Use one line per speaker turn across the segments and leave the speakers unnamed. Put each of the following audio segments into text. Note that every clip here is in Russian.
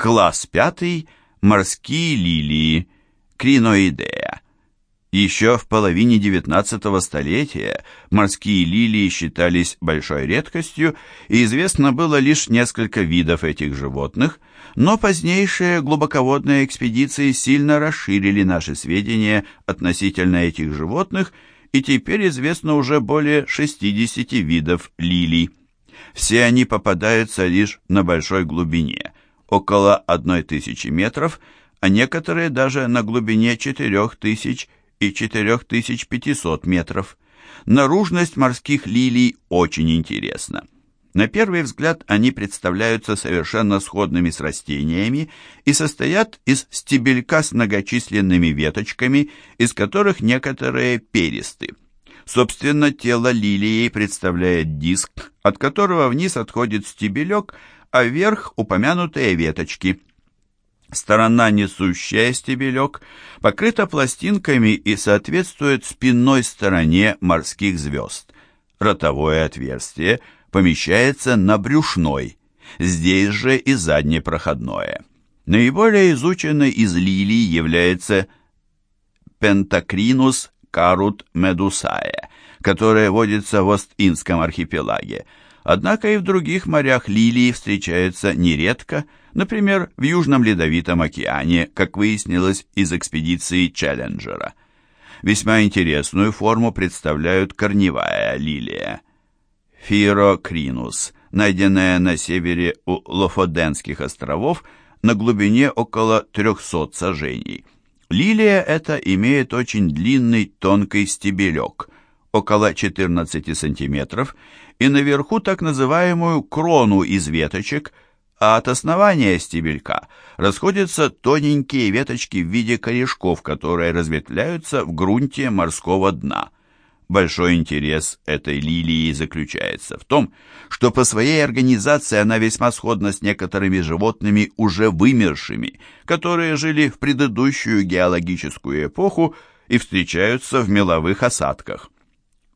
Класс пятый – морские лилии, криноидея. Еще в половине XIX столетия морские лилии считались большой редкостью, и известно было лишь несколько видов этих животных, но позднейшие глубоководные экспедиции сильно расширили наши сведения относительно этих животных, и теперь известно уже более 60 видов лилий. Все они попадаются лишь на большой глубине, около 1000 метров, а некоторые даже на глубине 4000 метров и 4500 метров. Наружность морских лилий очень интересна. На первый взгляд они представляются совершенно сходными с растениями и состоят из стебелька с многочисленными веточками, из которых некоторые перисты. Собственно, тело лилии представляет диск, от которого вниз отходит стебелек, а вверх упомянутые веточки – Сторона, несущая стебелек, покрыта пластинками и соответствует спинной стороне морских звезд. Ротовое отверстие помещается на брюшной, здесь же и заднепроходное. Наиболее изученной из лилий является Пентакринус карут медусае, которая водится в Ост-Индском архипелаге. Однако и в других морях лилии встречаются нередко – Например, в Южном Ледовитом океане, как выяснилось из экспедиции Челленджера. Весьма интересную форму представляют корневая лилия. Фирокринус, найденная на севере у Лофоденских островов на глубине около 300 сажений. Лилия эта имеет очень длинный тонкий стебелек, около 14 сантиметров, и наверху так называемую крону из веточек – а от основания стебелька расходятся тоненькие веточки в виде корешков, которые разветвляются в грунте морского дна. Большой интерес этой лилии заключается в том, что по своей организации она весьма сходна с некоторыми животными уже вымершими, которые жили в предыдущую геологическую эпоху и встречаются в меловых осадках.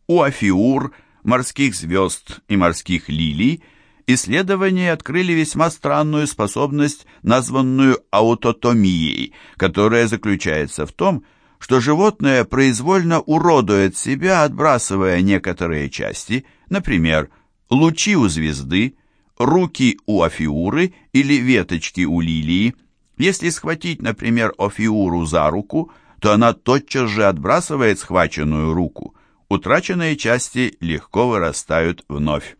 У афиур, морских звезд и морских лилий – исследования открыли весьма странную способность, названную аутотомией, которая заключается в том, что животное произвольно уродует себя, отбрасывая некоторые части, например, лучи у звезды, руки у афиуры или веточки у лилии. Если схватить, например, афиуру за руку, то она тотчас же отбрасывает схваченную руку. Утраченные части легко вырастают вновь.